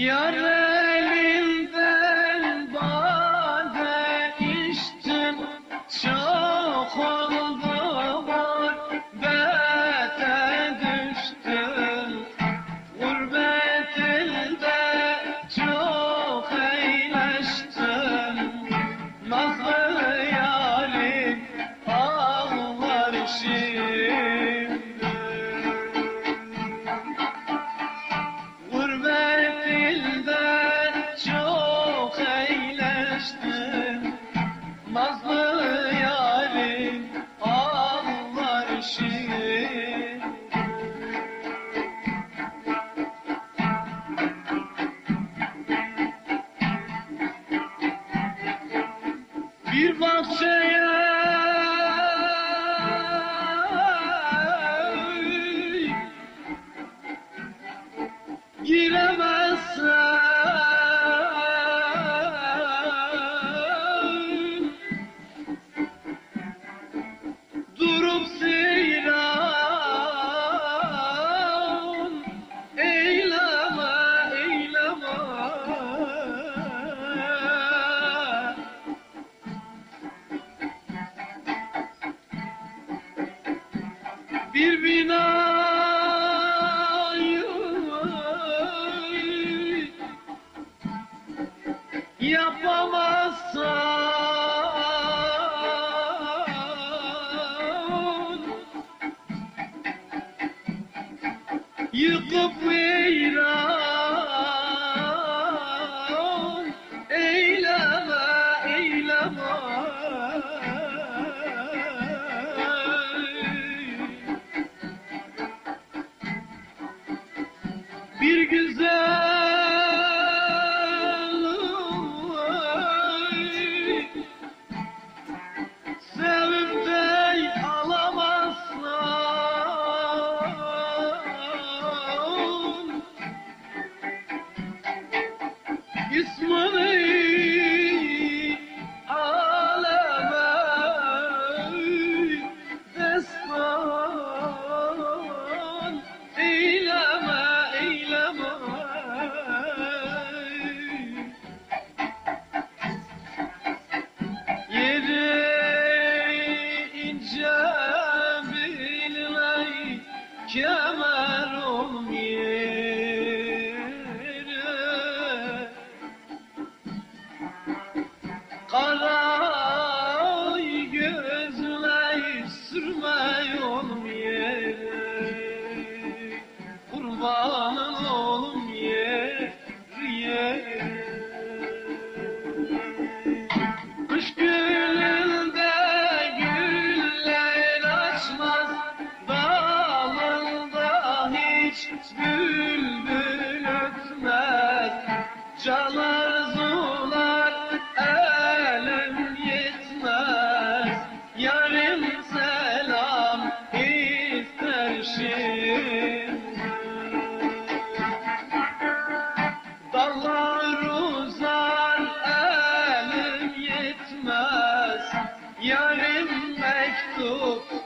Yar bir binayı yapamazsan yıkıp veyran look